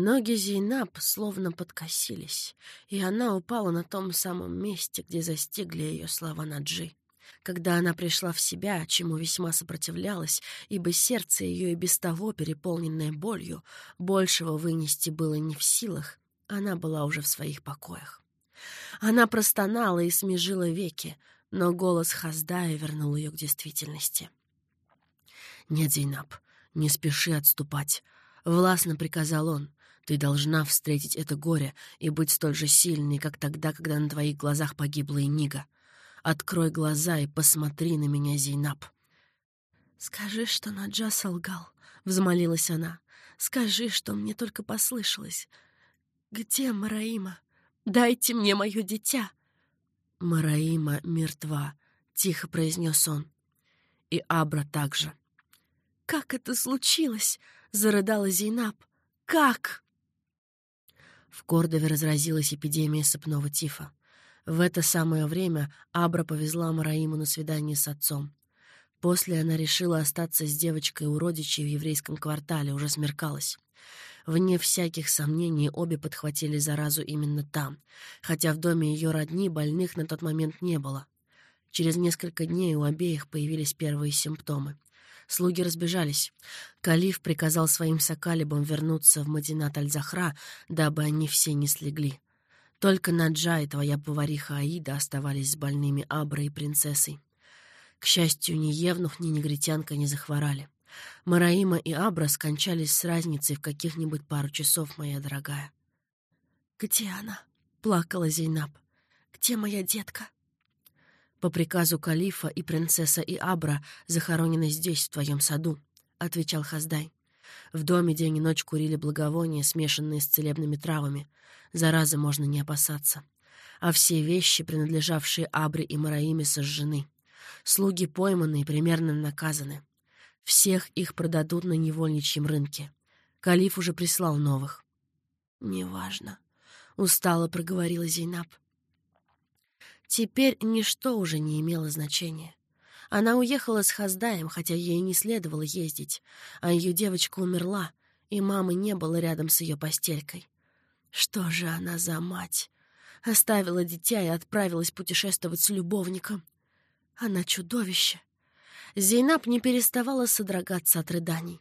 Ноги Зейнаб словно подкосились, и она упала на том самом месте, где застигли ее слова Наджи. Когда она пришла в себя, чему весьма сопротивлялась, ибо сердце ее и без того, переполненное болью, большего вынести было не в силах, она была уже в своих покоях. Она простонала и смежила веки, но голос Хаздая вернул ее к действительности. «Нет, Зейнаб, не спеши отступать», — властно приказал он. «Ты должна встретить это горе и быть столь же сильной, как тогда, когда на твоих глазах погибла Инига. Открой глаза и посмотри на меня, Зейнаб». «Скажи, что Наджа солгал», — взмолилась она. «Скажи, что мне только послышалось. Где Мараима? Дайте мне мое дитя». «Мараима мертва», — тихо произнес он. «И Абра также». «Как это случилось?» — зарыдала Зейнаб. «Как?» В Кордове разразилась эпидемия сыпного тифа. В это самое время Абра повезла Мараиму на свидание с отцом. После она решила остаться с девочкой у родичей в еврейском квартале, уже смеркалось. Вне всяких сомнений обе подхватили заразу именно там, хотя в доме ее родни больных на тот момент не было. Через несколько дней у обеих появились первые симптомы. Слуги разбежались. Калиф приказал своим сокалибам вернуться в Мадинат Аль-Захра, дабы они все не слегли. Только Наджа и твоя повариха Аида оставались с больными Аброй и принцессой. К счастью, ни Евнух, ни негритянка не захворали. Мараима и Абра скончались с разницей в каких-нибудь пару часов, моя дорогая. «Где она?» — плакала Зейнаб. «Где моя детка?» «По приказу калифа и принцесса и Абра захоронены здесь, в твоем саду», — отвечал Хаздай. В доме день и ночь курили благовония, смешанные с целебными травами. Заразы можно не опасаться. А все вещи, принадлежавшие Абре и Мараиме, сожжены. Слуги пойманы и примерно наказаны. Всех их продадут на невольничьем рынке. Калиф уже прислал новых. «Неважно», — устало проговорила Зейнаб. Теперь ничто уже не имело значения. Она уехала с Хаздаем, хотя ей не следовало ездить, а ее девочка умерла, и мамы не было рядом с ее постелькой. Что же она за мать? Оставила дитя и отправилась путешествовать с любовником. Она чудовище. Зейнаб не переставала содрогаться от рыданий.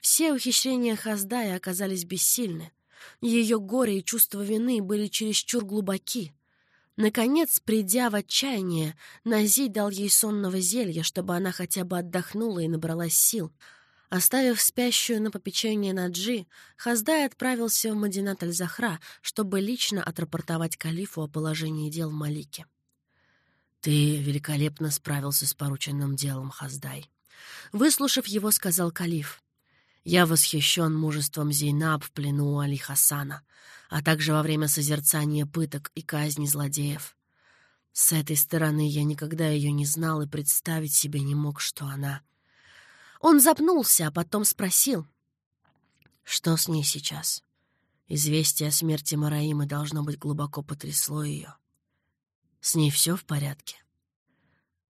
Все ухищрения Хаздая оказались бессильны. Ее горе и чувство вины были чересчур глубоки. Наконец, придя в отчаяние, Нази дал ей сонного зелья, чтобы она хотя бы отдохнула и набралась сил. Оставив спящую на попечение Наджи, Хаздай отправился в Мадинат Аль-Захра, чтобы лично отрапортовать калифу о положении дел в Малике. «Ты великолепно справился с порученным делом, Хаздай». Выслушав его, сказал калиф. «Я восхищен мужеством Зейнаб в плену у Али Хасана а также во время созерцания пыток и казни злодеев. С этой стороны я никогда ее не знал и представить себе не мог, что она... Он запнулся, а потом спросил. Что с ней сейчас? Известие о смерти Мараимы должно быть глубоко потрясло ее. С ней все в порядке?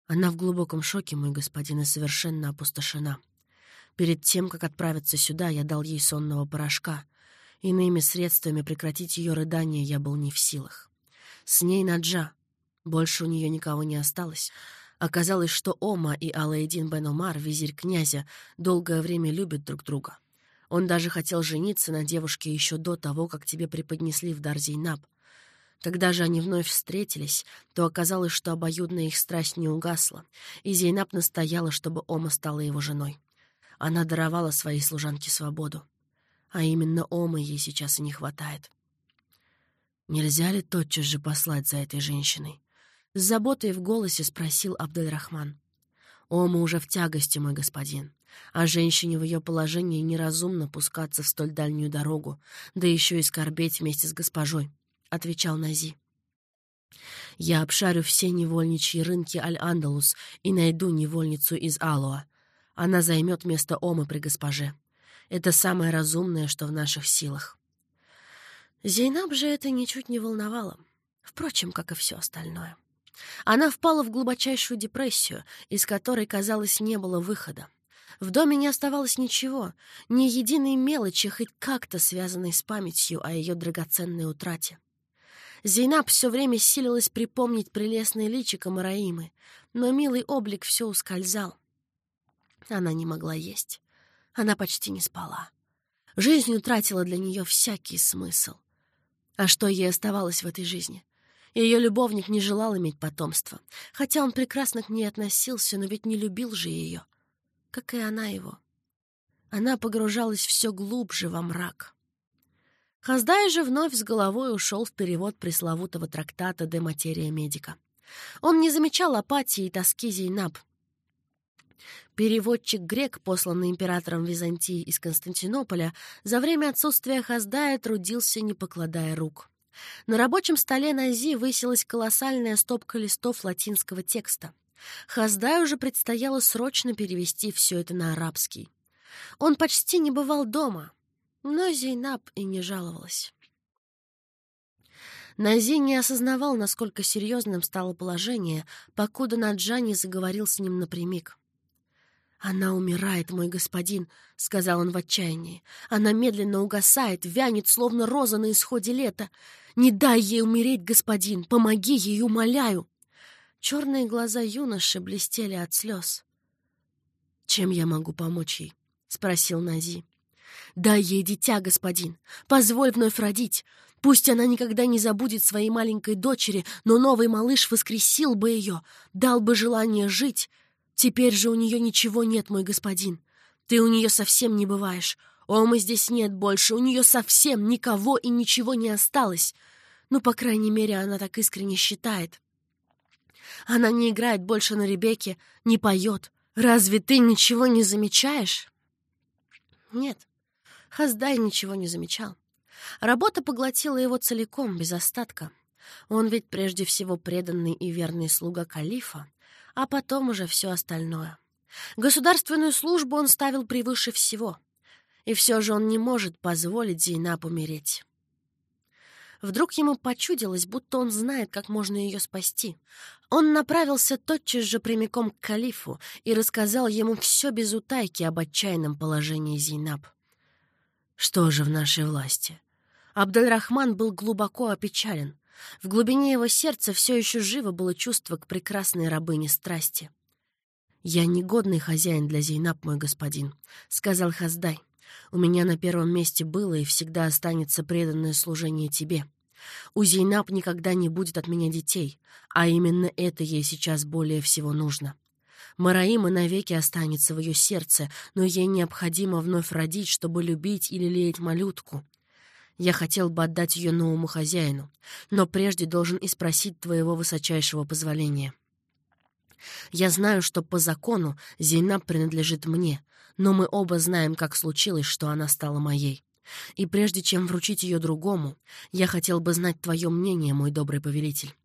Она в глубоком шоке, мой господин, и совершенно опустошена. Перед тем, как отправиться сюда, я дал ей сонного порошка, Иными средствами прекратить ее рыдание я был не в силах. С ней Наджа. Больше у нее никого не осталось. Оказалось, что Ома и Алаэдин бен Омар, визирь князя, долгое время любят друг друга. Он даже хотел жениться на девушке еще до того, как тебе преподнесли в дар Зейнаб. Когда же они вновь встретились, то оказалось, что обоюдная их страсть не угасла, и Зейнаб настояла, чтобы Ома стала его женой. Она даровала своей служанке свободу а именно Омы ей сейчас и не хватает. Нельзя ли тотчас же послать за этой женщиной? С заботой в голосе спросил Абдельрахман. Ома уже в тягости, мой господин, а женщине в ее положении неразумно пускаться в столь дальнюю дорогу, да еще и скорбеть вместе с госпожой, — отвечал Нази. Я обшарю все невольничьи рынки Аль-Андалус и найду невольницу из Алуа. Она займет место Омы при госпоже. Это самое разумное, что в наших силах. Зейнаб же это ничуть не волновало. Впрочем, как и все остальное. Она впала в глубочайшую депрессию, из которой, казалось, не было выхода. В доме не оставалось ничего, ни единой мелочи, хоть как-то связанной с памятью о ее драгоценной утрате. Зейнаб все время силилась припомнить прелестное личико Мараимы, но милый облик все ускользал. Она не могла есть. Она почти не спала. Жизнь утратила для нее всякий смысл. А что ей оставалось в этой жизни? Ее любовник не желал иметь потомства, хотя он прекрасно к ней относился, но ведь не любил же ее, как и она его. Она погружалась все глубже во мрак. Хаздай же вновь с головой ушел в перевод пресловутого трактата «Де материя медика». Он не замечал апатии и тоски Зейнаб. Переводчик-грек, посланный императором Византии из Константинополя, за время отсутствия Хаздая трудился, не покладая рук. На рабочем столе Нази высилась колоссальная стопка листов латинского текста. Хаздаю уже предстояло срочно перевести все это на арабский. Он почти не бывал дома, но Зейнаб и не жаловалась. Нази не осознавал, насколько серьезным стало положение, покуда Наджа не заговорил с ним напрямик. «Она умирает, мой господин», — сказал он в отчаянии. «Она медленно угасает, вянет, словно роза на исходе лета. Не дай ей умереть, господин, помоги ей, умоляю». Черные глаза юноши блестели от слез. «Чем я могу помочь ей?» — спросил Нази. «Дай ей дитя, господин. Позволь вновь родить. Пусть она никогда не забудет своей маленькой дочери, но новый малыш воскресил бы ее, дал бы желание жить. Теперь же у нее ничего нет, мой господин. Ты у нее совсем не бываешь. Омы здесь нет больше, у нее совсем никого и ничего не осталось. Ну, по крайней мере, она так искренне считает. Она не играет больше на Ребекке, не поет. Разве ты ничего не замечаешь? Нет, Хаздай ничего не замечал. Работа поглотила его целиком, без остатка. Он ведь прежде всего преданный и верный слуга калифа, а потом уже все остальное. Государственную службу он ставил превыше всего. И все же он не может позволить Зейнаб умереть. Вдруг ему почудилось, будто он знает, как можно ее спасти. Он направился тотчас же прямиком к калифу и рассказал ему все без утайки об отчаянном положении Зейнаб. Что же в нашей власти? Абдальрахман был глубоко опечален. В глубине его сердца все еще живо было чувство к прекрасной рабыне страсти. «Я негодный хозяин для Зейнаб, мой господин», — сказал Хаздай. «У меня на первом месте было и всегда останется преданное служение тебе. У Зейнаб никогда не будет от меня детей, а именно это ей сейчас более всего нужно. Мараима навеки останется в ее сердце, но ей необходимо вновь родить, чтобы любить или лелеять малютку. Я хотел бы отдать ее новому хозяину, но прежде должен и спросить твоего высочайшего позволения. Я знаю, что по закону Зейнаб принадлежит мне, но мы оба знаем, как случилось, что она стала моей. И прежде чем вручить ее другому, я хотел бы знать твое мнение, мой добрый повелитель».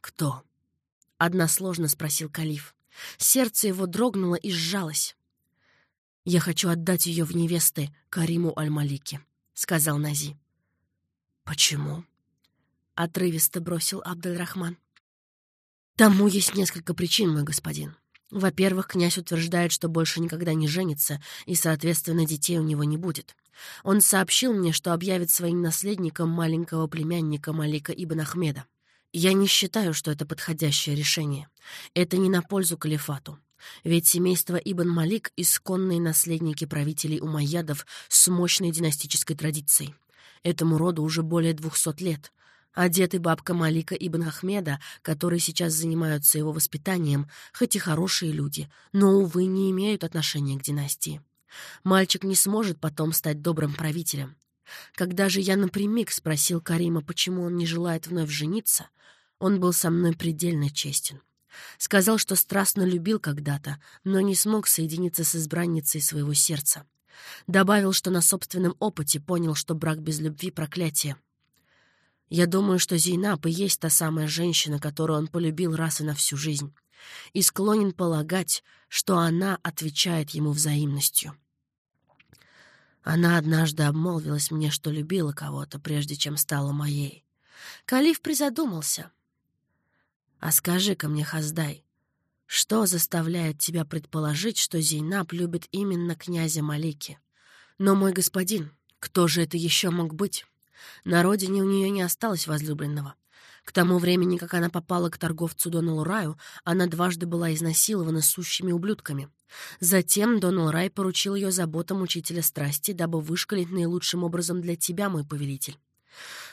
«Кто?» — односложно спросил Калиф. Сердце его дрогнуло и сжалось. «Я хочу отдать ее в невесты Кариму Аль-Малике», — сказал Нази. «Почему?» — отрывисто бросил Абдальрахман. «Тому есть несколько причин, мой господин. Во-первых, князь утверждает, что больше никогда не женится, и, соответственно, детей у него не будет. Он сообщил мне, что объявит своим наследником маленького племянника Малика Ибн Ахмеда. Я не считаю, что это подходящее решение. Это не на пользу калифату. Ведь семейство Ибн Малик — исконные наследники правителей умайядов с мощной династической традицией. Этому роду уже более двухсот лет. А дед и бабка Малика Ибн Ахмеда, которые сейчас занимаются его воспитанием, хоть и хорошие люди, но, увы, не имеют отношения к династии. Мальчик не сможет потом стать добрым правителем. Когда же я напрямик спросил Карима, почему он не желает вновь жениться, он был со мной предельно честен. Сказал, что страстно любил когда-то, но не смог соединиться с избранницей своего сердца. Добавил, что на собственном опыте понял, что брак без любви — проклятие. Я думаю, что Зейнаб и есть та самая женщина, которую он полюбил раз и на всю жизнь, и склонен полагать, что она отвечает ему взаимностью. Она однажды обмолвилась мне, что любила кого-то, прежде чем стала моей. Калиф призадумался. «А скажи-ка мне, Хаздай, Что заставляет тебя предположить, что Зейнаб любит именно князя Малики? Но, мой господин, кто же это еще мог быть? На родине у нее не осталось возлюбленного. К тому времени, как она попала к торговцу Доналу Раю, она дважды была изнасилована сущими ублюдками. Затем Донал Рай поручил ее заботам учителя страсти, дабы вышкалить наилучшим образом для тебя, мой повелитель.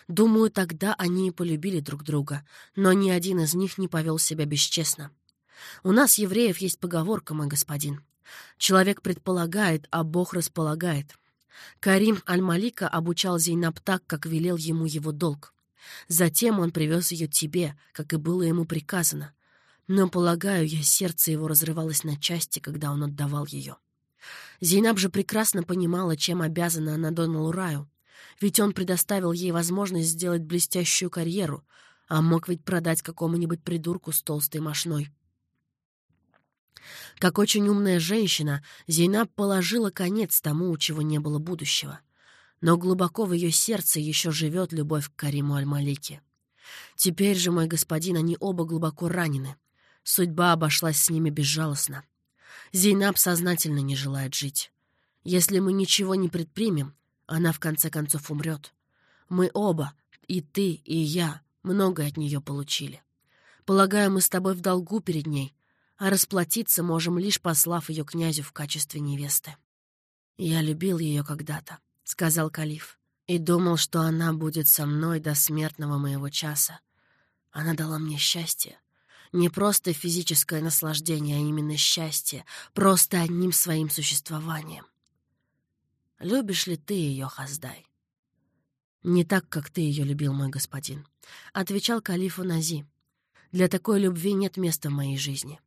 Думаю, тогда они и полюбили друг друга, но ни один из них не повел себя бесчестно. У нас, евреев, есть поговорка, мой господин. Человек предполагает, а Бог располагает. Карим Аль-Малика обучал Зейнаб так, как велел ему его долг. Затем он привез ее тебе, как и было ему приказано. Но, полагаю, я сердце его разрывалось на части, когда он отдавал ее. Зейнаб же прекрасно понимала, чем обязана она Доналу Раю, ведь он предоставил ей возможность сделать блестящую карьеру, а мог ведь продать какому-нибудь придурку с толстой мошной. Как очень умная женщина, Зейнаб положила конец тому, у чего не было будущего. Но глубоко в ее сердце еще живет любовь к Кариму Аль-Малике. Теперь же, мой господин, они оба глубоко ранены. Судьба обошлась с ними безжалостно. Зейнаб сознательно не желает жить. Если мы ничего не предпримем, она в конце концов умрет. Мы оба, и ты, и я, многое от нее получили. Полагаю, мы с тобой в долгу перед ней, а расплатиться можем, лишь послав ее князю в качестве невесты. «Я любил ее когда-то», — сказал Калиф, «и думал, что она будет со мной до смертного моего часа. Она дала мне счастье. Не просто физическое наслаждение, а именно счастье, просто одним своим существованием. Любишь ли ты ее, Хаздай?» «Не так, как ты ее любил, мой господин», — отвечал Калифу Нази. «Для такой любви нет места в моей жизни.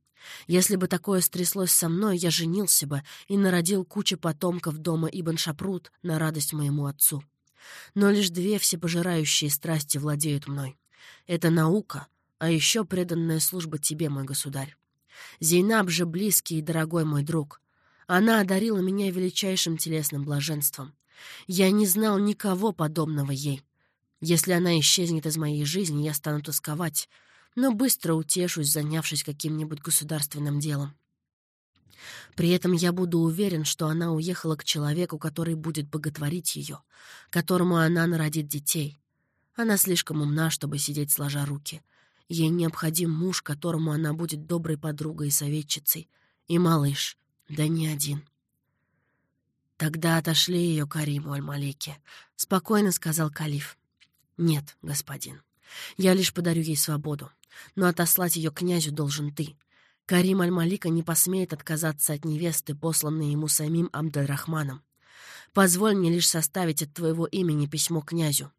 Если бы такое стряслось со мной, я женился бы и народил кучу потомков дома Ибн Шапрут на радость моему отцу. Но лишь две всепожирающие страсти владеют мной. Это наука, а еще преданная служба тебе, мой государь. Зейнаб же близкий и дорогой мой друг. Она одарила меня величайшим телесным блаженством. Я не знал никого подобного ей. Если она исчезнет из моей жизни, я стану тосковать, но быстро утешусь, занявшись каким-нибудь государственным делом. При этом я буду уверен, что она уехала к человеку, который будет боготворить ее, которому она народит детей. Она слишком умна, чтобы сидеть сложа руки. Ей необходим муж, которому она будет доброй подругой и советчицей. И малыш, да не один. «Тогда отошли ее Кариму Аль-Малике», — спокойно сказал Калиф. «Нет, господин, я лишь подарю ей свободу но отослать ее князю должен ты. Карим Аль-Малика не посмеет отказаться от невесты, посланной ему самим Абдальрахманом. Позволь мне лишь составить от твоего имени письмо князю.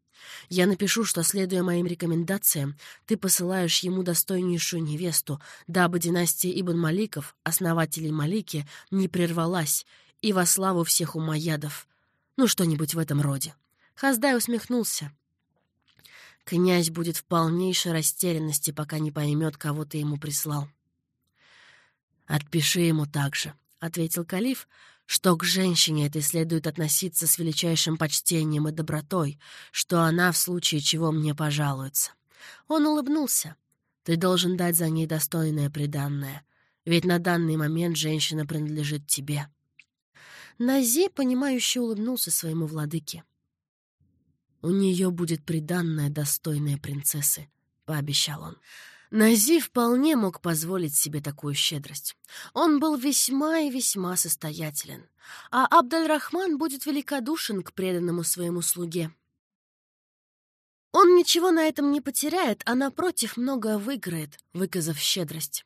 Я напишу, что, следуя моим рекомендациям, ты посылаешь ему достойнейшую невесту, дабы династия Ибн Маликов, основателей Малики, не прервалась, и во славу всех умайядов. Ну, что-нибудь в этом роде. Хаздай усмехнулся. Князь будет в полнейшей растерянности, пока не поймет, кого ты ему прислал. «Отпиши ему также», — ответил Калиф, «что к женщине этой следует относиться с величайшим почтением и добротой, что она в случае чего мне пожалуется». Он улыбнулся. «Ты должен дать за ней достойное приданное, ведь на данный момент женщина принадлежит тебе». Нази, понимающе улыбнулся своему владыке. У нее будет приданная достойная принцессы, — пообещал он. Нази вполне мог позволить себе такую щедрость. Он был весьма и весьма состоятелен, а Абдальрахман будет великодушен к преданному своему слуге. Он ничего на этом не потеряет, а, напротив, многое выиграет, выказав щедрость.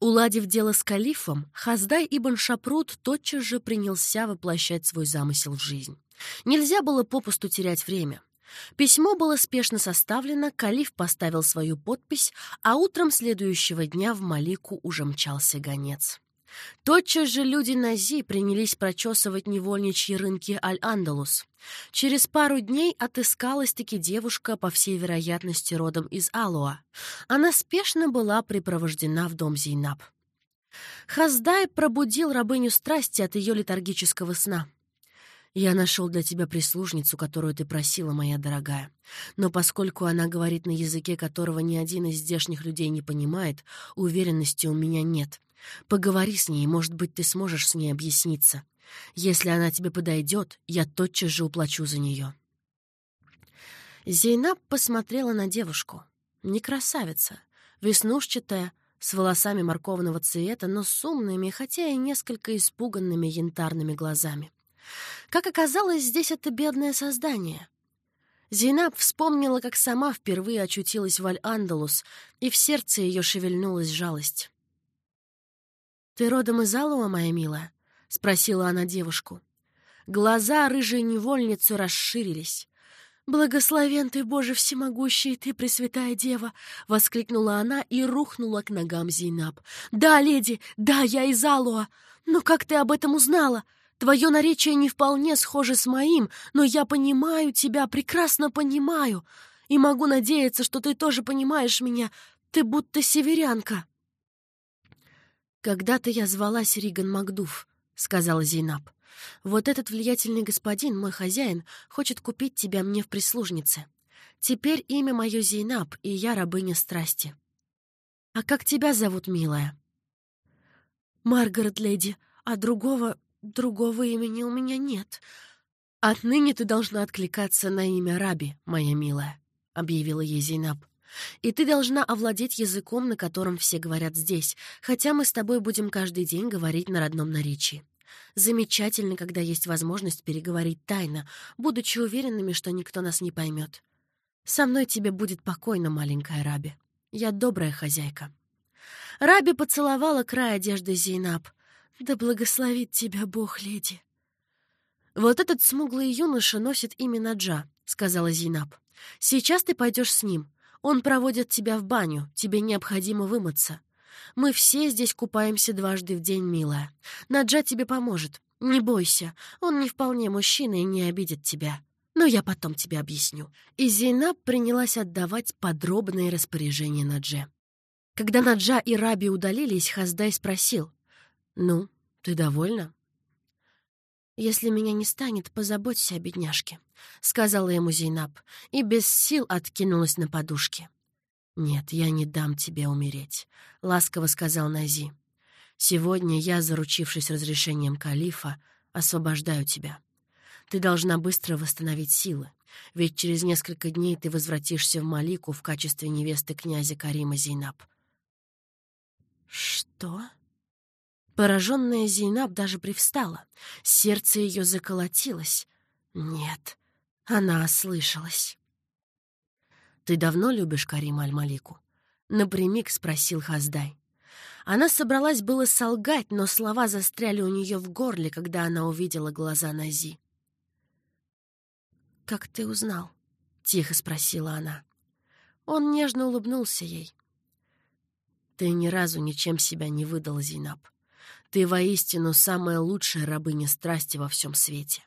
Уладив дело с калифом, Хаздай ибн Шапрут тотчас же принялся воплощать свой замысел в жизнь. Нельзя было попусту терять время. Письмо было спешно составлено, Калиф поставил свою подпись, а утром следующего дня в Малику уже мчался гонец. Тотчас же люди Нази принялись прочесывать невольничьи рынки Аль-Андалус. Через пару дней отыскалась-таки девушка, по всей вероятности, родом из Алуа. Она спешно была припровождена в дом Зейнаб. Хаздай пробудил рабыню страсти от ее летаргического сна. Я нашел для тебя прислужницу, которую ты просила, моя дорогая. Но поскольку она говорит на языке, которого ни один из здешних людей не понимает, уверенности у меня нет. Поговори с ней, может быть, ты сможешь с ней объясниться. Если она тебе подойдет, я тотчас же уплачу за нее. Зейнаб посмотрела на девушку. Не красавица, веснушчатая, с волосами морковного цвета, но с умными, хотя и несколько испуганными янтарными глазами. Как оказалось, здесь это бедное создание. Зейнаб вспомнила, как сама впервые очутилась в Аль-Андалус, и в сердце ее шевельнулась жалость. «Ты родом из Алуа, моя милая?» — спросила она девушку. Глаза рыжей невольницы расширились. «Благословен ты, Боже всемогущий, ты, Пресвятая Дева!» — воскликнула она и рухнула к ногам Зейнаб. «Да, леди, да, я из Алуа. Но как ты об этом узнала? Твое наречие не вполне схоже с моим, но я понимаю тебя, прекрасно понимаю. И могу надеяться, что ты тоже понимаешь меня. Ты будто северянка. «Когда-то я звалась Риган Макдув», — сказала Зейнаб. «Вот этот влиятельный господин, мой хозяин, хочет купить тебя мне в прислужнице. Теперь имя мое Зейнаб, и я рабыня страсти». «А как тебя зовут, милая?» «Маргарет, леди, а другого Другого имени у меня нет. Отныне ты должна откликаться на имя Раби, моя милая, — объявила ей Зейнаб. И ты должна овладеть языком, на котором все говорят здесь, хотя мы с тобой будем каждый день говорить на родном наречии. Замечательно, когда есть возможность переговорить тайно, будучи уверенными, что никто нас не поймет. Со мной тебе будет покойно, маленькая Раби. Я добрая хозяйка. Раби поцеловала край одежды Зейнаб. «Да благословит тебя Бог, леди!» «Вот этот смуглый юноша носит имя Наджа», — сказала Зинаб. «Сейчас ты пойдешь с ним. Он проводит тебя в баню, тебе необходимо вымыться. Мы все здесь купаемся дважды в день, милая. Наджа тебе поможет. Не бойся, он не вполне мужчина и не обидит тебя. Но я потом тебе объясню». И Зейнаб принялась отдавать подробные распоряжения Надже. Когда Наджа и Раби удалились, Хаздай спросил, «Ну, ты довольна?» «Если меня не станет, позаботься о бедняжке», — сказала ему Зейнаб, и без сил откинулась на подушке. «Нет, я не дам тебе умереть», — ласково сказал Нази. «Сегодня я, заручившись разрешением калифа, освобождаю тебя. Ты должна быстро восстановить силы, ведь через несколько дней ты возвратишься в Малику в качестве невесты князя Карима Зейнаб». «Что?» Пораженная Зейнаб даже привстала. Сердце ее заколотилось. Нет, она ослышалась. «Ты давно любишь Карима Аль-Малику?» — напрямик спросил Хаздай. Она собралась было солгать, но слова застряли у нее в горле, когда она увидела глаза Нази. «Как ты узнал?» — тихо спросила она. Он нежно улыбнулся ей. «Ты ни разу ничем себя не выдала, Зейнаб. Ты воистину самая лучшая рабыня страсти во всем свете.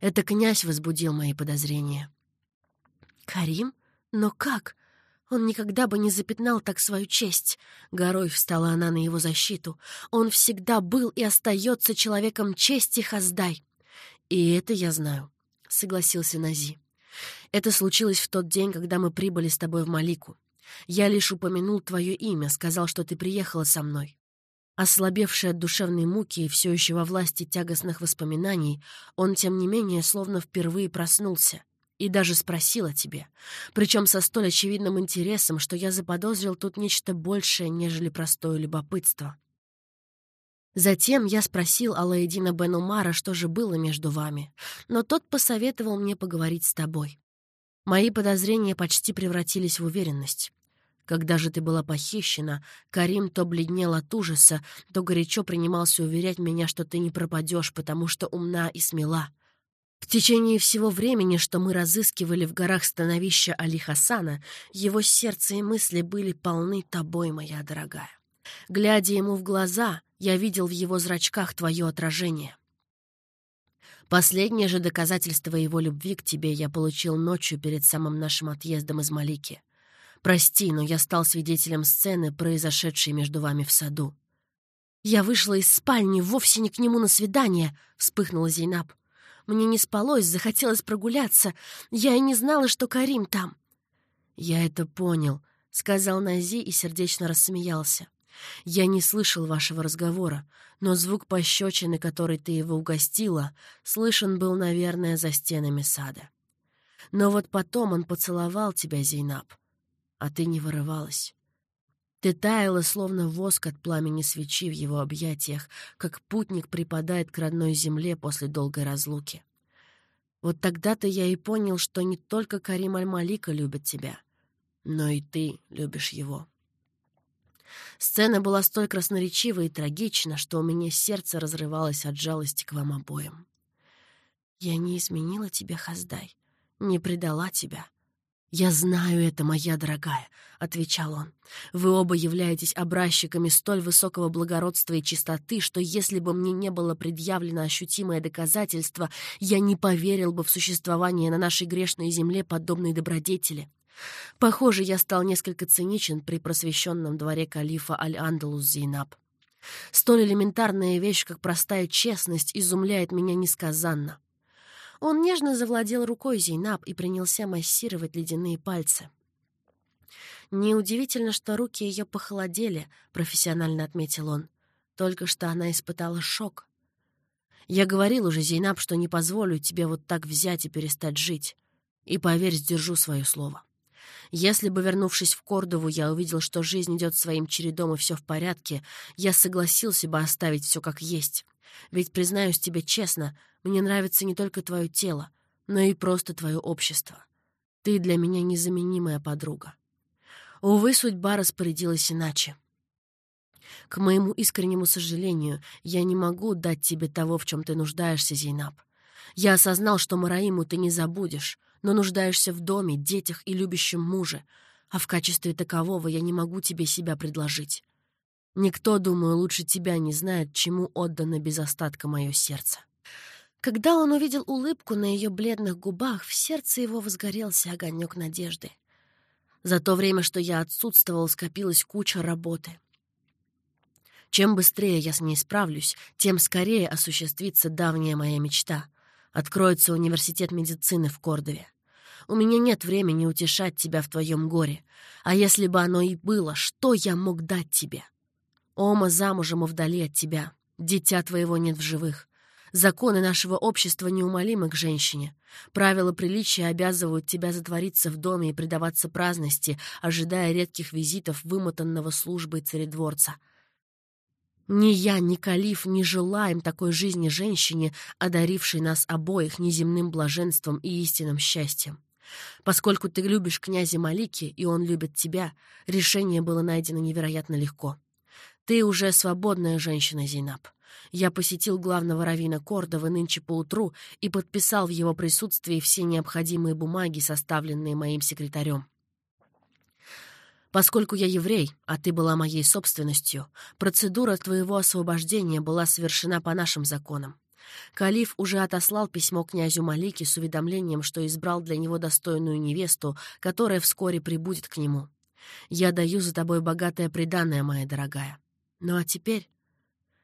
Это князь возбудил мои подозрения. Карим? Но как? Он никогда бы не запятнал так свою честь. Горой встала она на его защиту. Он всегда был и остается человеком чести, Хаздай. И это я знаю, — согласился Нази. Это случилось в тот день, когда мы прибыли с тобой в Малику. Я лишь упомянул твое имя, сказал, что ты приехала со мной. Ослабевший от душевной муки и все еще во власти тягостных воспоминаний, он, тем не менее, словно впервые проснулся и даже спросил о тебе, причем со столь очевидным интересом, что я заподозрил тут нечто большее, нежели простое любопытство. Затем я спросил Алаэдина бен Умара, что же было между вами, но тот посоветовал мне поговорить с тобой. Мои подозрения почти превратились в уверенность. Когда же ты была похищена, Карим то бледнел от ужаса, то горячо принимался уверять меня, что ты не пропадешь, потому что умна и смела. В течение всего времени, что мы разыскивали в горах становища Али Хасана, его сердце и мысли были полны тобой, моя дорогая. Глядя ему в глаза, я видел в его зрачках твое отражение. Последнее же доказательство его любви к тебе я получил ночью перед самым нашим отъездом из Малики. Прости, но я стал свидетелем сцены, произошедшей между вами в саду. Я вышла из спальни вовсе не к нему на свидание, вспыхнула Зейнаб. Мне не спалось, захотелось прогуляться. Я и не знала, что Карим там». «Я это понял», — сказал Нази и сердечно рассмеялся. «Я не слышал вашего разговора, но звук пощечины, который ты его угостила, слышен был, наверное, за стенами сада. Но вот потом он поцеловал тебя, Зейнаб, а ты не вырывалась. Ты таяла, словно воск от пламени свечи в его объятиях, как путник припадает к родной земле после долгой разлуки. Вот тогда-то я и понял, что не только Карим Аль-Малика любит тебя, но и ты любишь его. Сцена была столь красноречива и трагична, что у меня сердце разрывалось от жалости к вам обоим. Я не изменила тебе, Хаздай, не предала тебя. «Я знаю это, моя дорогая», — отвечал он. «Вы оба являетесь образчиками столь высокого благородства и чистоты, что если бы мне не было предъявлено ощутимое доказательство, я не поверил бы в существование на нашей грешной земле подобной добродетели. Похоже, я стал несколько циничен при просвещенном дворе калифа Аль-Андалус Зейнаб. Столь элементарная вещь, как простая честность, изумляет меня несказанно. Он нежно завладел рукой Зейнаб и принялся массировать ледяные пальцы. «Неудивительно, что руки ее похолодели», — профессионально отметил он. «Только что она испытала шок. Я говорил уже, Зейнаб, что не позволю тебе вот так взять и перестать жить. И, поверь, сдержу свое слово. Если бы, вернувшись в Кордову, я увидел, что жизнь идет своим чередом и все в порядке, я согласился бы оставить все как есть. Ведь, признаюсь тебе честно, мне нравится не только твое тело, но и просто твое общество. Ты для меня незаменимая подруга. Увы, судьба распорядилась иначе. К моему искреннему сожалению, я не могу дать тебе того, в чем ты нуждаешься, Зейнаб. Я осознал, что Мараиму ты не забудешь, но нуждаешься в доме, детях и любящем муже, а в качестве такового я не могу тебе себя предложить. Никто, думаю, лучше тебя не знает, чему отдано без остатка мое сердце». Когда он увидел улыбку на ее бледных губах, в сердце его возгорелся огонек надежды. За то время, что я отсутствовал, скопилась куча работы. Чем быстрее я с ней справлюсь, тем скорее осуществится давняя моя мечта. Откроется университет медицины в Кордове. У меня нет времени утешать тебя в твоем горе. А если бы оно и было, что я мог дать тебе? Ома замужем и вдали от тебя. Дитя твоего нет в живых. Законы нашего общества неумолимы к женщине. Правила приличия обязывают тебя затвориться в доме и предаваться праздности, ожидая редких визитов вымотанного службой царедворца. Ни я, ни Калиф не желаем такой жизни женщине, одарившей нас обоих неземным блаженством и истинным счастьем. Поскольку ты любишь князя Малики, и он любит тебя, решение было найдено невероятно легко. Ты уже свободная женщина, Зейнаб. Я посетил главного равина Кордова нынче поутру и подписал в его присутствии все необходимые бумаги, составленные моим секретарем. Поскольку я еврей, а ты была моей собственностью, процедура твоего освобождения была совершена по нашим законам. Калиф уже отослал письмо князю Малике с уведомлением, что избрал для него достойную невесту, которая вскоре прибудет к нему. Я даю за тобой богатое преданное, моя дорогая. Ну а теперь...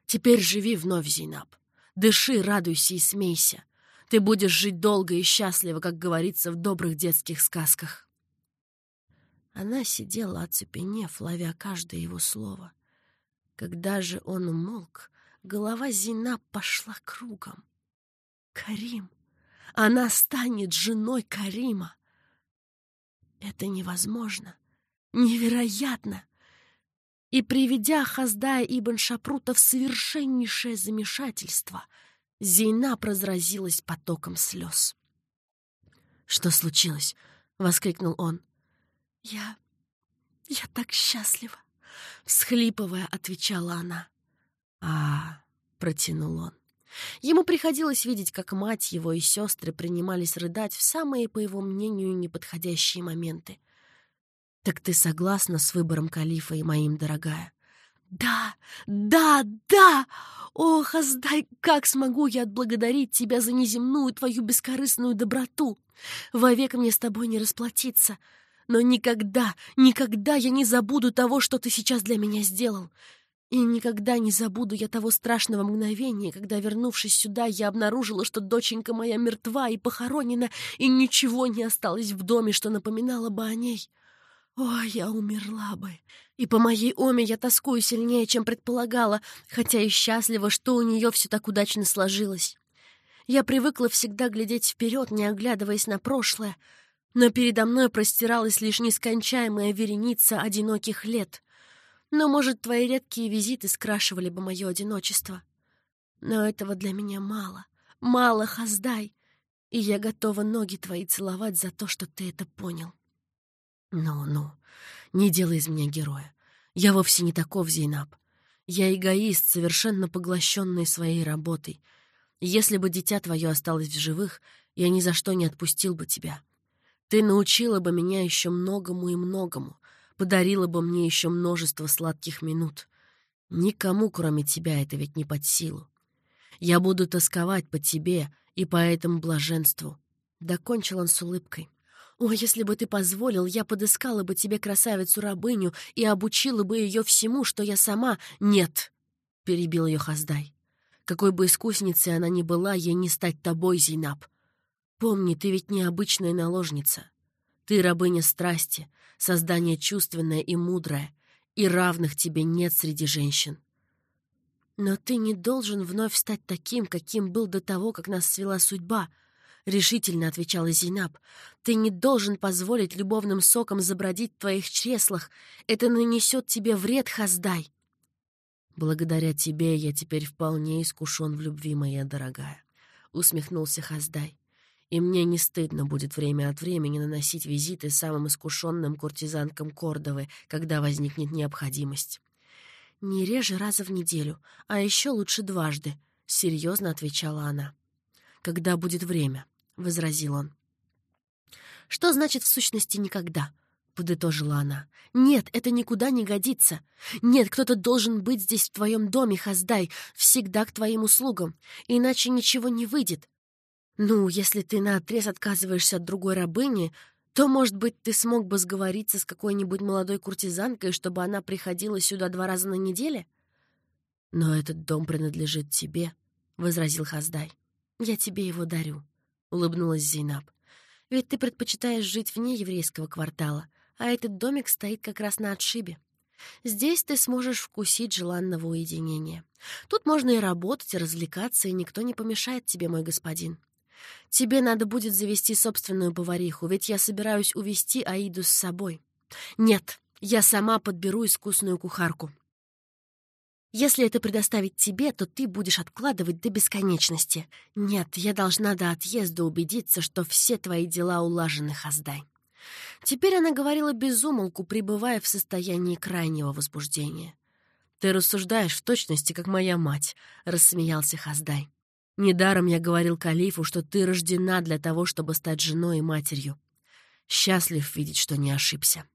Теперь живи вновь, Зейнаб. Дыши, радуйся и смейся. Ты будешь жить долго и счастливо, как говорится в добрых детских сказках. Она сидела, оцепенев, ловя каждое его слово. Когда же он умолк, голова Зейнаб пошла кругом. Карим! Она станет женой Карима! Это невозможно! Невероятно! И, приведя Хаздая Ибн Шапрута в совершеннейшее замешательство, Зейна разразилась потоком слез. «Что случилось?» — воскликнул он. «Я... я так счастлива!» — всхлипывая, отвечала она. а протянул он. Ему приходилось видеть, как мать его и сестры принимались рыдать в самые, по его мнению, неподходящие моменты — «Так ты согласна с выбором калифа и моим, дорогая?» «Да, да, да! Ох, Аздай, как смогу я отблагодарить тебя за неземную твою бескорыстную доброту! Вовек мне с тобой не расплатиться, но никогда, никогда я не забуду того, что ты сейчас для меня сделал. И никогда не забуду я того страшного мгновения, когда, вернувшись сюда, я обнаружила, что доченька моя мертва и похоронена, и ничего не осталось в доме, что напоминало бы о ней. О, я умерла бы. И по моей Оме я тоскую сильнее, чем предполагала, хотя и счастлива, что у нее все так удачно сложилось. Я привыкла всегда глядеть вперед, не оглядываясь на прошлое, но передо мной простиралась лишь нескончаемая вереница одиноких лет. Но, может, твои редкие визиты скрашивали бы мое одиночество. Но этого для меня мало. Мало, Хаздай. И я готова ноги твои целовать за то, что ты это понял. Ну-ну, не делай из меня героя. Я вовсе не таков, Зейнаб. Я эгоист, совершенно поглощенный своей работой. Если бы дитя твое осталось в живых, я ни за что не отпустил бы тебя. Ты научила бы меня еще многому и многому, подарила бы мне еще множество сладких минут. Никому, кроме тебя, это ведь не под силу. Я буду тосковать по тебе и по этому блаженству. Докончил он с улыбкой. «О, если бы ты позволил, я подыскала бы тебе красавицу-рабыню и обучила бы ее всему, что я сама...» «Нет!» — перебил ее Хаздай. «Какой бы искусницей она ни была, ей не стать тобой, Зейнаб. Помни, ты ведь необычная наложница. Ты рабыня страсти, создание чувственное и мудрое, и равных тебе нет среди женщин. Но ты не должен вновь стать таким, каким был до того, как нас свела судьба, — решительно отвечала Зейнаб. «Ты не должен позволить любовным сокам забродить в твоих чреслах. Это нанесет тебе вред, Хаздай». «Благодаря тебе я теперь вполне искушен в любви, моя дорогая», — усмехнулся Хаздай и мне не стыдно будет время от времени наносить визиты самым искушенным куртизанкам Кордовы, когда возникнет необходимость. «Не реже раза в неделю, а еще лучше дважды», — серьезно отвечала она. «Когда будет время», — возразил он. «Что значит в сущности никогда?» — подытожила она. «Нет, это никуда не годится. Нет, кто-то должен быть здесь в твоем доме, Хаздай, всегда к твоим услугам, иначе ничего не выйдет. «Ну, если ты наотрез отказываешься от другой рабыни, то, может быть, ты смог бы сговориться с какой-нибудь молодой куртизанкой, чтобы она приходила сюда два раза на неделе?» «Но этот дом принадлежит тебе», — возразил Хаздай. «Я тебе его дарю», — улыбнулась Зейнаб. «Ведь ты предпочитаешь жить вне еврейского квартала, а этот домик стоит как раз на отшибе. Здесь ты сможешь вкусить желанного уединения. Тут можно и работать, и развлекаться, и никто не помешает тебе, мой господин. Тебе надо будет завести собственную повариху, ведь я собираюсь увести Аиду с собой. Нет, я сама подберу искусную кухарку. Если это предоставить тебе, то ты будешь откладывать до бесконечности. Нет, я должна до отъезда убедиться, что все твои дела улажены, Хаздай. Теперь она говорила без умолку, пребывая в состоянии крайнего возбуждения. «Ты рассуждаешь в точности, как моя мать», — рассмеялся Хаздай. Недаром я говорил Калифу, что ты рождена для того, чтобы стать женой и матерью. Счастлив видеть, что не ошибся.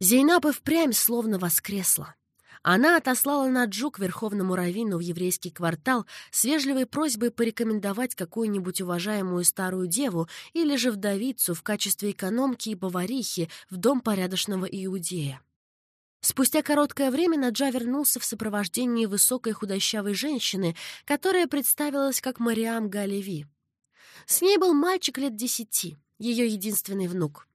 Зейнаб и впрямь словно воскресла. Она отослала Наджу к верховному раввину в еврейский квартал с вежливой просьбой порекомендовать какую-нибудь уважаемую старую деву или же вдовицу в качестве экономки и поварихи в дом порядочного иудея. Спустя короткое время Наджа вернулся в сопровождении высокой худощавой женщины, которая представилась как Мариам Галеви. С ней был мальчик лет десяти, ее единственный внук.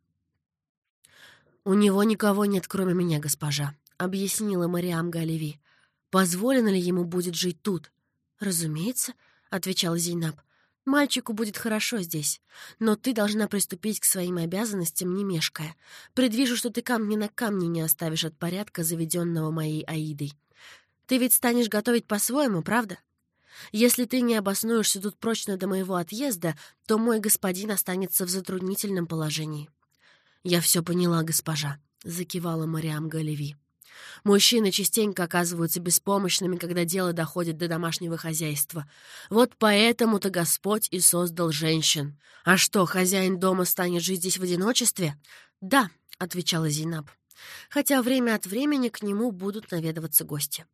«У него никого нет, кроме меня, госпожа», — объяснила Мариам Галеви. «Позволено ли ему будет жить тут?» «Разумеется», — отвечала Зейнаб. Мальчику будет хорошо здесь, но ты должна приступить к своим обязанностям, не мешкая. Предвижу, что ты камни на камне не оставишь от порядка, заведенного моей Аидой. Ты ведь станешь готовить по-своему, правда? Если ты не обоснуешься тут прочно до моего отъезда, то мой господин останется в затруднительном положении». «Я все поняла, госпожа», — закивала Мариам Галеви. Мужчины частенько оказываются беспомощными, когда дело доходит до домашнего хозяйства. Вот поэтому-то Господь и создал женщин. А что, хозяин дома станет жить здесь в одиночестве? Да, — отвечала Зейнаб. Хотя время от времени к нему будут наведываться гости.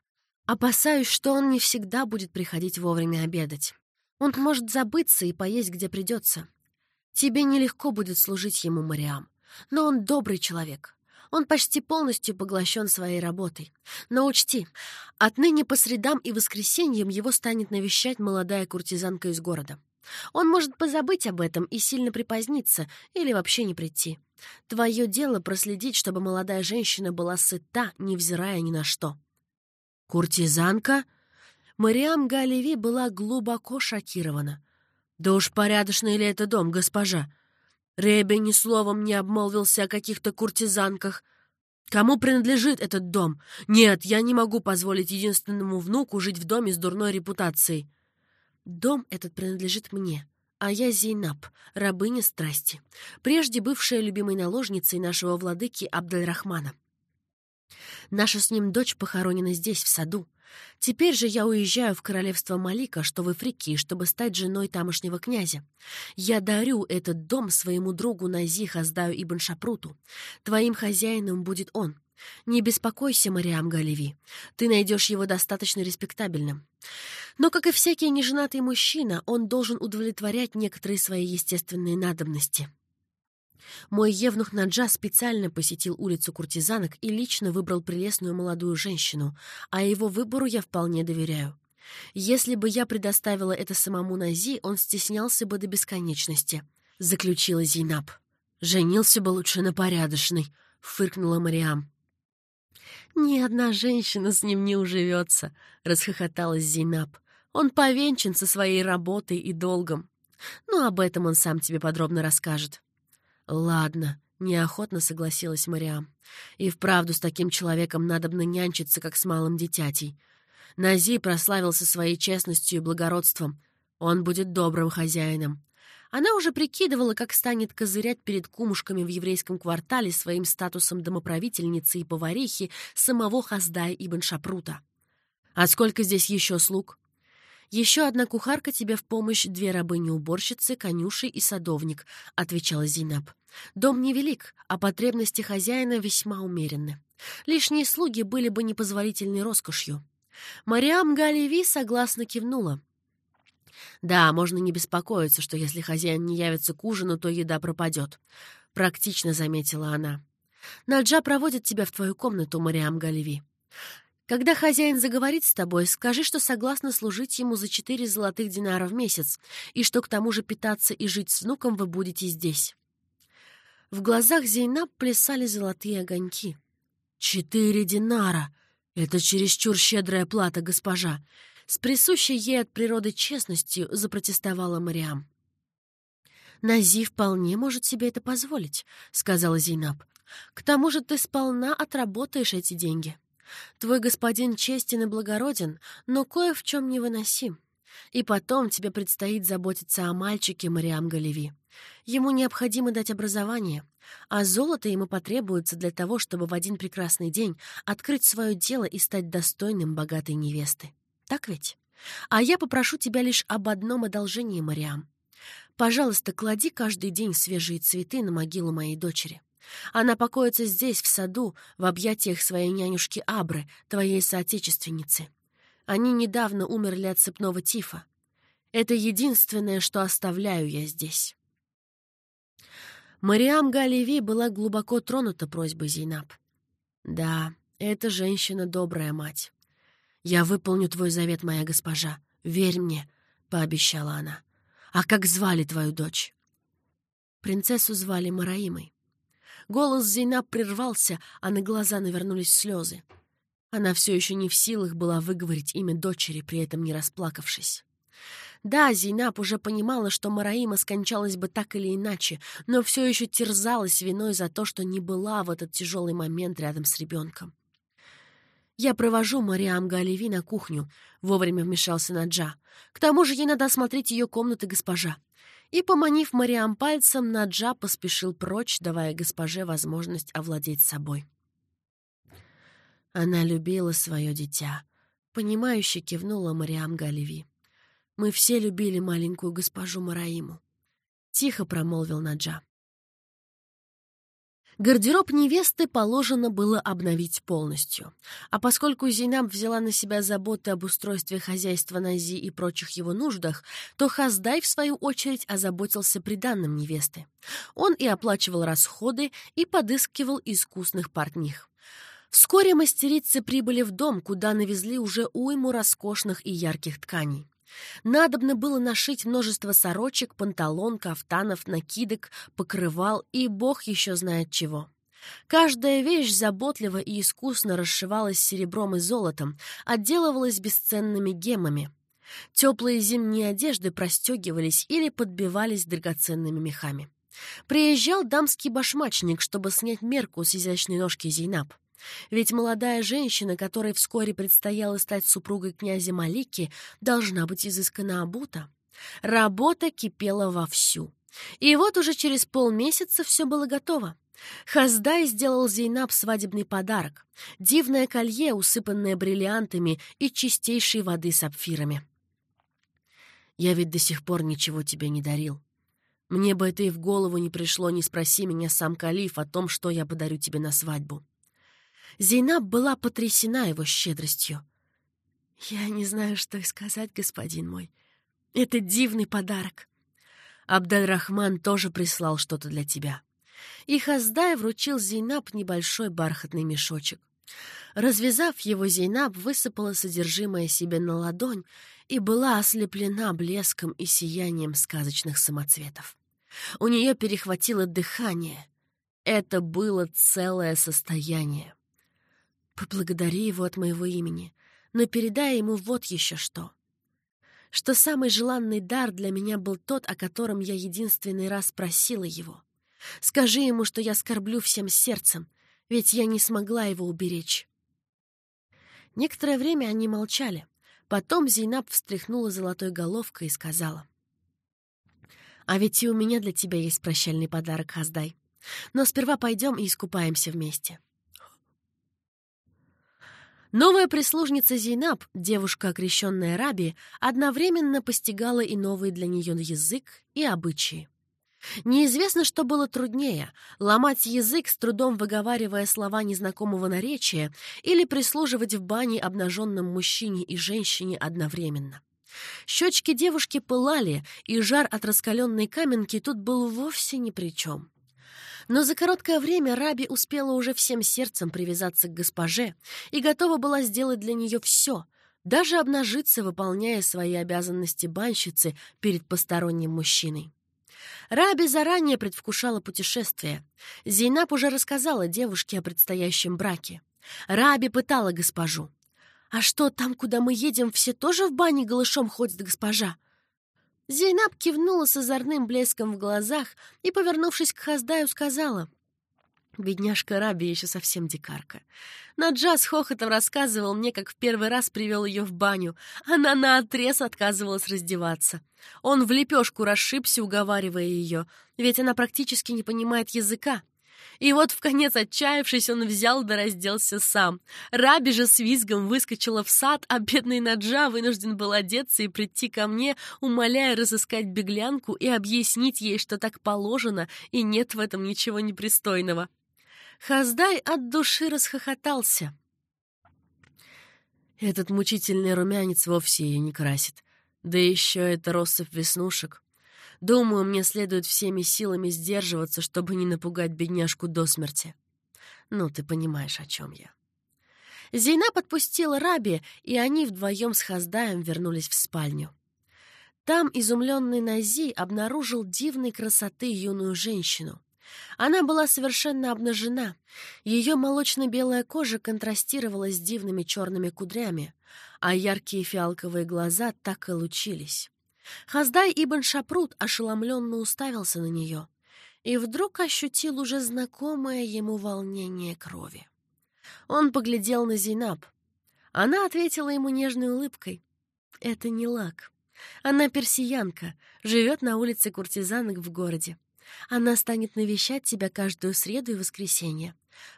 Опасаюсь, что он не всегда будет приходить вовремя обедать. Он может забыться и поесть, где придется. Тебе нелегко будет служить ему, Мариам, но он добрый человек. Он почти полностью поглощен своей работой. Но учти, отныне по средам и воскресеньям его станет навещать молодая куртизанка из города. Он может позабыть об этом и сильно припоздниться или вообще не прийти. Твое дело проследить, чтобы молодая женщина была сыта, невзирая ни на что. «Куртизанка?» Мариам Галеви была глубоко шокирована. «Да уж порядочный ли это дом, госпожа? Ребе ни словом не обмолвился о каких-то куртизанках. Кому принадлежит этот дом? Нет, я не могу позволить единственному внуку жить в доме с дурной репутацией. Дом этот принадлежит мне, а я Зейнаб, рабыня страсти, прежде бывшая любимой наложницей нашего владыки Абдальрахмана. Наша с ним дочь похоронена здесь, в саду. Теперь же я уезжаю в королевство Малика, что в Эфрикии, чтобы стать женой тамошнего князя. Я дарю этот дом своему другу Нази Хаздаю Ибн Шапруту. Твоим хозяином будет он. Не беспокойся, Мариам Галеви. Ты найдешь его достаточно респектабельным. Но, как и всякий неженатый мужчина, он должен удовлетворять некоторые свои естественные надобности. Мой евнух Наджа специально посетил улицу куртизанок и лично выбрал прелестную молодую женщину, а его выбору я вполне доверяю. Если бы я предоставила это самому Нази, он стеснялся бы до бесконечности, — заключила Зейнаб. «Женился бы лучше на порядочной», — фыркнула Мариам. «Ни одна женщина с ним не уживется», — расхохоталась Зейнаб. «Он повенчан со своей работой и долгом. Ну, об этом он сам тебе подробно расскажет». «Ладно», — неохотно согласилась Мариам. «И вправду с таким человеком надобно нянчиться, как с малым дитятей. Нази прославился своей честностью и благородством. Он будет добрым хозяином. Она уже прикидывала, как станет козырять перед кумушками в еврейском квартале своим статусом домоправительницы и поварихи самого Хаздая Ибн Шапрута. «А сколько здесь еще слуг?» «Еще одна кухарка тебе в помощь, две рабыни-уборщицы, конюши и садовник», — отвечала Зинаб. «Дом невелик, а потребности хозяина весьма умеренны. Лишние слуги были бы непозволительной роскошью». Мариам Галеви согласно кивнула. «Да, можно не беспокоиться, что если хозяин не явится к ужину, то еда пропадет», — практично заметила она. «Наджа проводит тебя в твою комнату, Мариам Галеви. Когда хозяин заговорит с тобой, скажи, что согласна служить ему за четыре золотых динара в месяц, и что к тому же питаться и жить с внуком вы будете здесь». В глазах Зейнаб плясали золотые огоньки. «Четыре динара! Это чересчур щедрая плата, госпожа!» С присущей ей от природы честностью запротестовала Мариам. «Нази вполне может себе это позволить», — сказала Зейнаб. «К тому же ты сполна отработаешь эти деньги». Твой господин честен и благороден, но кое в чем невыносим. И потом тебе предстоит заботиться о мальчике Мариам Галеви. Ему необходимо дать образование, а золото ему потребуется для того, чтобы в один прекрасный день открыть свое дело и стать достойным богатой невесты. Так ведь? А я попрошу тебя лишь об одном одолжении, Мариам. Пожалуйста, клади каждый день свежие цветы на могилу моей дочери. Она покоится здесь, в саду, в объятиях своей нянюшки Абры, твоей соотечественницы. Они недавно умерли от цепного тифа. Это единственное, что оставляю я здесь». Мариам Галеви была глубоко тронута просьбой Зейнаб. «Да, эта женщина добрая мать. Я выполню твой завет, моя госпожа. Верь мне», — пообещала она. «А как звали твою дочь?» Принцессу звали Мараимой. Голос Зейнаб прервался, а на глаза навернулись слезы. Она все еще не в силах была выговорить имя дочери, при этом не расплакавшись. Да, Зейнаб уже понимала, что Мараима скончалась бы так или иначе, но все еще терзалась виной за то, что не была в этот тяжелый момент рядом с ребенком. «Я провожу Мариам Галеви на кухню», — вовремя вмешался Наджа. «К тому же ей надо осмотреть ее комнаты госпожа и, поманив Мариам пальцем, Наджа поспешил прочь, давая госпоже возможность овладеть собой. Она любила свое дитя. Понимающе кивнула Мариам Галиви. «Мы все любили маленькую госпожу Мараиму», — тихо промолвил Наджа. Гардероб невесты положено было обновить полностью. А поскольку Зейнаб взяла на себя заботы об устройстве хозяйства Нази и прочих его нуждах, то Хаздай, в свою очередь, озаботился приданным невесты. Он и оплачивал расходы, и подыскивал искусных портних. Вскоре мастерицы прибыли в дом, куда навезли уже уйму роскошных и ярких тканей. Надобно было нашить множество сорочек, панталон, кафтанов, накидок, покрывал и бог еще знает чего. Каждая вещь заботливо и искусно расшивалась серебром и золотом, отделывалась бесценными гемами. Теплые зимние одежды простегивались или подбивались драгоценными мехами. Приезжал дамский башмачник, чтобы снять мерку с изящной ножки Зейнаб. Ведь молодая женщина, которой вскоре предстояло стать супругой князя Малики, должна быть изысканно обута. Работа кипела вовсю. И вот уже через полмесяца все было готово. Хаздай сделал Зейнаб свадебный подарок — дивное колье, усыпанное бриллиантами и чистейшей воды сапфирами. «Я ведь до сих пор ничего тебе не дарил. Мне бы это и в голову не пришло, не спроси меня сам Калиф о том, что я подарю тебе на свадьбу. Зейнаб была потрясена его щедростью. «Я не знаю, что и сказать, господин мой. Это дивный подарок. Абдальрахман тоже прислал что-то для тебя». И Хаздай вручил Зейнаб небольшой бархатный мешочек. Развязав его, Зейнаб высыпала содержимое себе на ладонь и была ослеплена блеском и сиянием сказочных самоцветов. У нее перехватило дыхание. Это было целое состояние. Поблагодари его от моего имени, но передай ему вот еще что. Что самый желанный дар для меня был тот, о котором я единственный раз просила его. Скажи ему, что я скорблю всем сердцем, ведь я не смогла его уберечь. Некоторое время они молчали. Потом Зейнаб встряхнула золотой головкой и сказала. «А ведь и у меня для тебя есть прощальный подарок, Хаздай. Но сперва пойдем и искупаемся вместе». Новая прислужница Зейнаб, девушка, окрещенная Раби, одновременно постигала и новый для нее язык, и обычаи. Неизвестно, что было труднее — ломать язык, с трудом выговаривая слова незнакомого наречия, или прислуживать в бане обнаженным мужчине и женщине одновременно. Щечки девушки пылали, и жар от раскаленной каменки тут был вовсе ни при чем. Но за короткое время Раби успела уже всем сердцем привязаться к госпоже и готова была сделать для нее все, даже обнажиться, выполняя свои обязанности банщицы перед посторонним мужчиной. Раби заранее предвкушала путешествие. Зейнаб уже рассказала девушке о предстоящем браке. Раби пытала госпожу. «А что, там, куда мы едем, все тоже в бане голышом ходят, госпожа?» Зейнаб кивнула с озорным блеском в глазах и, повернувшись к Хаздаю, сказала. Бедняжка Раби еще совсем дикарка. Наджа с хохотом рассказывал мне, как в первый раз привел ее в баню. Она наотрез отказывалась раздеваться. Он в лепешку расшибся, уговаривая ее, ведь она практически не понимает языка. И вот, в конец отчаявшись, он взял да разделся сам. Раби же с визгом выскочила в сад, а бедный Наджа вынужден был одеться и прийти ко мне, умоляя разыскать беглянку и объяснить ей, что так положено, и нет в этом ничего непристойного. Хаздай от души расхохотался. Этот мучительный румянец вовсе ее не красит. Да еще это россыпь веснушек. Думаю, мне следует всеми силами сдерживаться, чтобы не напугать бедняжку до смерти. Ну, ты понимаешь, о чем я. Зейна подпустила Раби, и они вдвоем с Хаздаем вернулись в спальню. Там изумленный Нази обнаружил дивной красоты юную женщину. Она была совершенно обнажена. Ее молочно-белая кожа контрастировала с дивными черными кудрями, а яркие фиалковые глаза так и лучились. Хаздай Ибн Шапрут ошеломленно уставился на нее и вдруг ощутил уже знакомое ему волнение крови. Он поглядел на Зейнаб. Она ответила ему нежной улыбкой. «Это не лак. Она персиянка, живет на улице куртизанок в городе. Она станет навещать тебя каждую среду и воскресенье.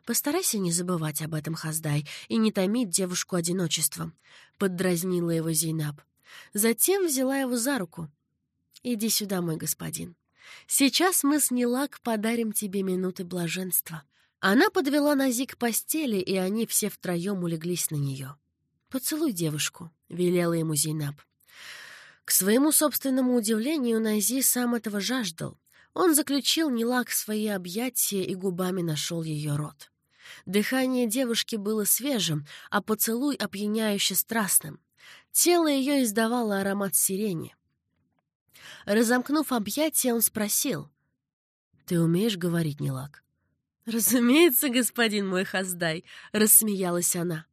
Постарайся не забывать об этом, Хаздай, и не томить девушку одиночеством», — поддразнила его Зейнаб. Затем взяла его за руку. «Иди сюда, мой господин. Сейчас мы с Нилак подарим тебе минуты блаженства». Она подвела Нази к постели, и они все втроем улеглись на нее. «Поцелуй девушку», — велела ему Зейнаб. К своему собственному удивлению, Нази сам этого жаждал. Он заключил Нилак в свои объятия и губами нашел ее рот. Дыхание девушки было свежим, а поцелуй опьяняюще страстным. Тело ее издавало аромат сирени. Разомкнув объятия, он спросил. «Ты умеешь говорить, Нилак?» «Разумеется, господин мой Хаздай», — рассмеялась она.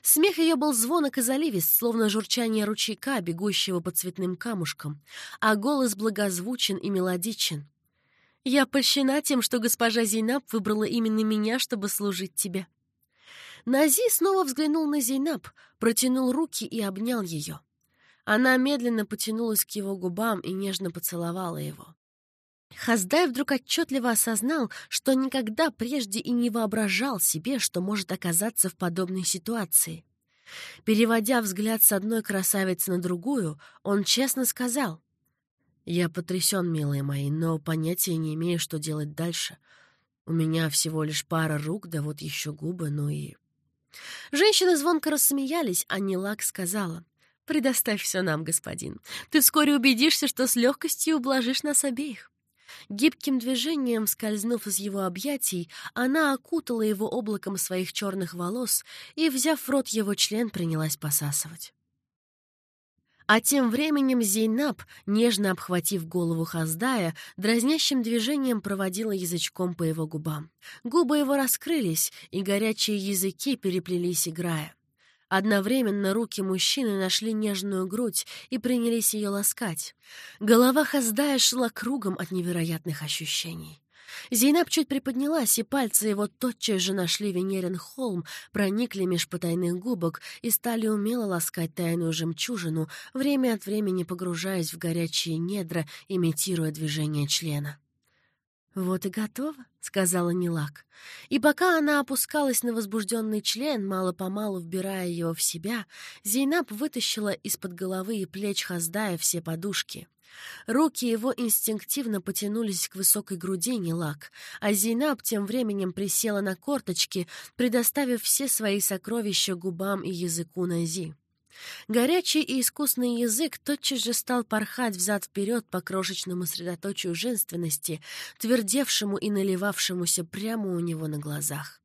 Смех ее был звонок и заливист, словно журчание ручейка, бегущего по цветным камушкам, а голос благозвучен и мелодичен. «Я польщена тем, что госпожа Зейнаб выбрала именно меня, чтобы служить тебе». Нази снова взглянул на Зейнаб, протянул руки и обнял ее. Она медленно потянулась к его губам и нежно поцеловала его. Хаздай вдруг отчетливо осознал, что никогда прежде и не воображал себе, что может оказаться в подобной ситуации. Переводя взгляд с одной красавицы на другую, он честно сказал. «Я потрясен, милые мои, но понятия не имею, что делать дальше. У меня всего лишь пара рук, да вот еще губы, ну и...» Женщины звонко рассмеялись, а Нилак сказала. «Предоставь все нам, господин. Ты вскоре убедишься, что с легкостью ублажишь нас обеих». Гибким движением, скользнув из его объятий, она окутала его облаком своих черных волос и, взяв в рот его член, принялась посасывать. А тем временем Зейнаб, нежно обхватив голову Хаздая, дразнящим движением проводила язычком по его губам. Губы его раскрылись, и горячие языки переплелись, играя. Одновременно руки мужчины нашли нежную грудь и принялись ее ласкать. Голова Хаздая шла кругом от невероятных ощущений. Зейнаб чуть приподнялась, и пальцы его тотчас же нашли Венерин холм, проникли меж потайных губок и стали умело ласкать тайную жемчужину, время от времени погружаясь в горячие недра, имитируя движение члена. «Вот и готово», — сказала Нилак. И пока она опускалась на возбужденный член, мало-помалу вбирая его в себя, Зейнаб вытащила из-под головы и плеч Хаздая все подушки. Руки его инстинктивно потянулись к высокой груди Нилак, а Зейнаб тем временем присела на корточки, предоставив все свои сокровища губам и языку Нази. Горячий и искусный язык тотчас же стал порхать взад-вперед по крошечному средоточию женственности, твердевшему и наливавшемуся прямо у него на глазах.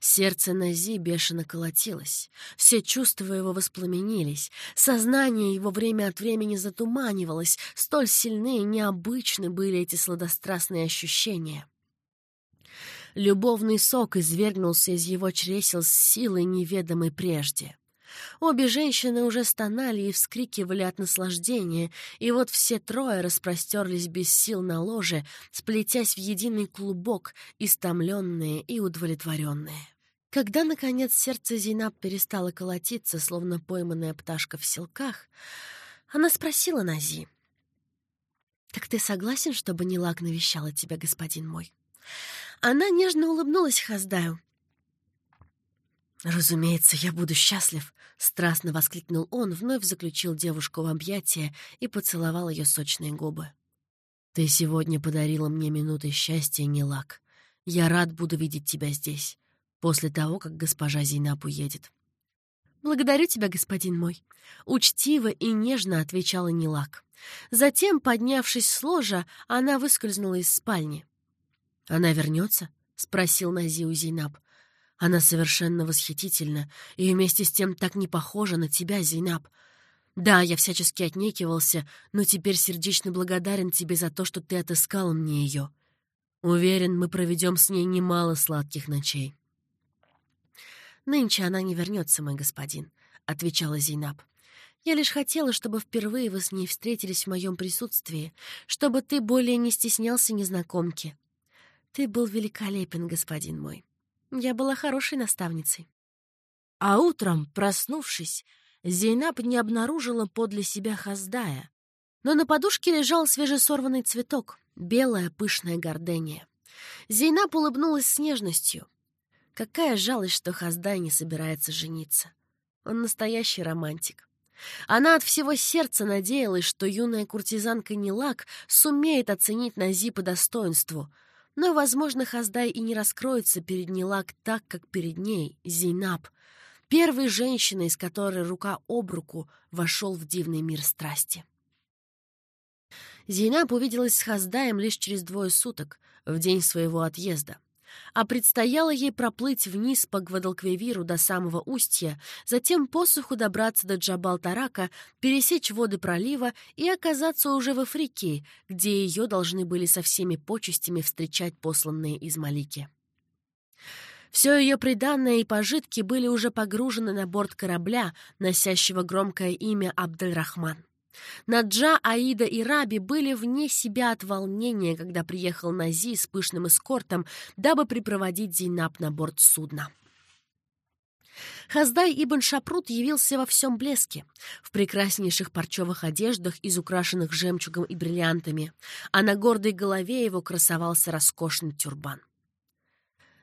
Сердце Нази бешено колотилось, все чувства его воспламенились, сознание его время от времени затуманивалось, столь сильны и необычны были эти сладострастные ощущения. Любовный сок извергнулся из его чресел с силой неведомой прежде. Обе женщины уже стонали и вскрикивали от наслаждения, и вот все трое распростерлись без сил на ложе, сплетясь в единый клубок, истомленные и удовлетворенные. Когда, наконец, сердце Зейнаб перестало колотиться, словно пойманная пташка в селках, она спросила Нази. «Так ты согласен, чтобы Нилак навещала тебя, господин мой?» Она нежно улыбнулась Хаздаю. «Разумеется, я буду счастлив», — страстно воскликнул он, вновь заключил девушку в объятия и поцеловал ее сочные губы. «Ты сегодня подарила мне минуты счастья, Нилак. Я рад буду видеть тебя здесь, после того, как госпожа Зейнаб уедет». «Благодарю тебя, господин мой», — учтиво и нежно отвечала Нилак. Затем, поднявшись с ложа, она выскользнула из спальни. «Она вернется?» — спросил Назиу Зейнаб. Она совершенно восхитительна и вместе с тем так не похожа на тебя, Зейнаб. Да, я всячески отнекивался, но теперь сердечно благодарен тебе за то, что ты отыскал мне ее. Уверен, мы проведем с ней немало сладких ночей. «Нынче она не вернется, мой господин», — отвечала Зейнаб. «Я лишь хотела, чтобы впервые вы с ней встретились в моем присутствии, чтобы ты более не стеснялся незнакомки. Ты был великолепен, господин мой. Я была хорошей наставницей. А утром, проснувшись, Зейнаб не обнаружила подле себя Хаздая, но на подушке лежал свежесорванный цветок, белая пышная гордения. Зейнаб улыбнулась с нежностью. Какая жалость, что Хаздай не собирается жениться. Он настоящий романтик. Она от всего сердца надеялась, что юная куртизанка Нилак сумеет оценить Нази по достоинству, но, возможно, Хаздай и не раскроется перед Нилак так, как перед ней, Зейнаб, первой женщиной, с которой рука об руку вошел в дивный мир страсти. Зейнаб увиделась с Хаздаем лишь через двое суток, в день своего отъезда а предстояло ей проплыть вниз по Гвадалквивиру до самого устья, затем посуху добраться до Джабал-Тарака, пересечь воды пролива и оказаться уже в Африке, где ее должны были со всеми почестями встречать посланные из Малики. Все ее приданное и пожитки были уже погружены на борт корабля, носящего громкое имя Абдельрахман. Наджа, Аида и Раби были вне себя от волнения, когда приехал Нази с пышным эскортом, дабы припроводить Зейнаб на борт судна. Хаздай Ибн Шапрут явился во всем блеске, в прекраснейших парчевых одеждах, из украшенных жемчугом и бриллиантами, а на гордой голове его красовался роскошный тюрбан.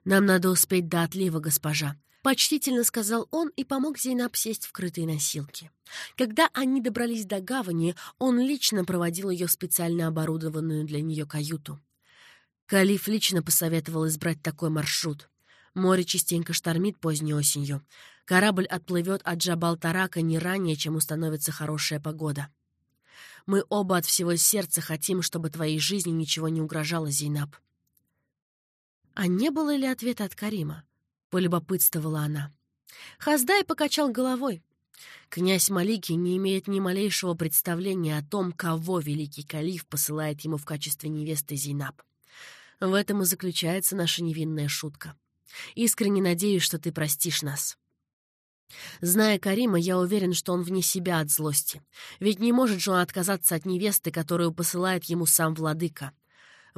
«Нам надо успеть до отлива, госпожа», — почтительно сказал он и помог Зейнаб сесть в крытые носилки. Когда они добрались до гавани, он лично проводил ее в специально оборудованную для нее каюту. Калиф лично посоветовал избрать такой маршрут. Море частенько штормит поздней осенью. Корабль отплывет от Джабал-Тарака не ранее, чем установится хорошая погода. Мы оба от всего сердца хотим, чтобы твоей жизни ничего не угрожало, Зейнаб. А не было ли ответа от Карима? — полюбопытствовала она. Хаздай покачал головой. Князь Малики не имеет ни малейшего представления о том, кого великий калиф посылает ему в качестве невесты Зейнаб. В этом и заключается наша невинная шутка. Искренне надеюсь, что ты простишь нас. Зная Карима, я уверен, что он вне себя от злости. Ведь не может же он отказаться от невесты, которую посылает ему сам владыка.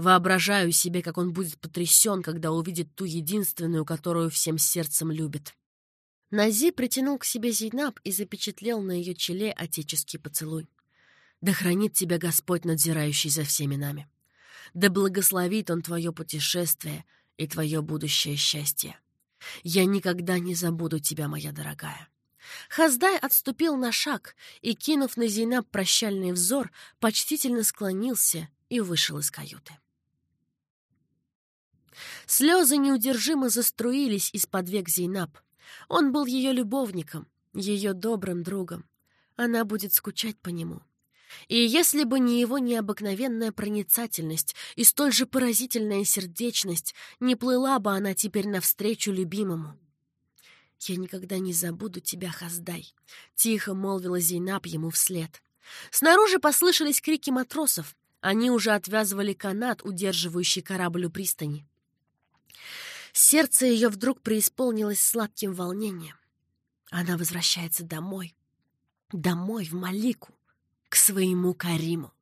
Воображаю себе, как он будет потрясен, когда увидит ту единственную, которую всем сердцем любит. Нази притянул к себе Зейнаб и запечатлел на ее челе отеческий поцелуй. «Да хранит тебя Господь, надзирающий за всеми нами. Да благословит Он твое путешествие и твое будущее счастье. Я никогда не забуду тебя, моя дорогая». Хаздай отступил на шаг и, кинув на Зейнаб прощальный взор, почтительно склонился и вышел из каюты. Слезы неудержимо заструились из-под век Зейнаб. Он был ее любовником, ее добрым другом. Она будет скучать по нему. И если бы не его необыкновенная проницательность и столь же поразительная сердечность, не плыла бы она теперь навстречу любимому. «Я никогда не забуду тебя, Хаздай», — тихо молвила Зейнаб ему вслед. Снаружи послышались крики матросов. Они уже отвязывали канат, удерживающий корабль у пристани. Сердце ее вдруг преисполнилось сладким волнением. Она возвращается домой. Домой, в Малику, к своему Кариму.